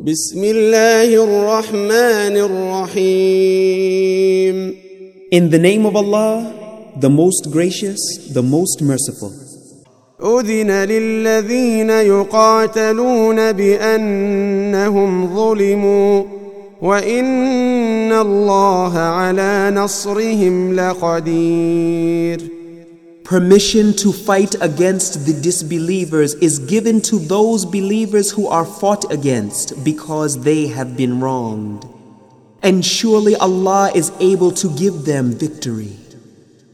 بسم الله الرحمن الرحيم In the name of Allah, the most gracious, the most merciful. أذن للذين يقاتلون بأنهم ظلموا وإن الله على نصرهم لقدير Permission to fight against the disbelievers is given to those believers who are fought against because they have been wronged. And surely Allah is able to give them victory.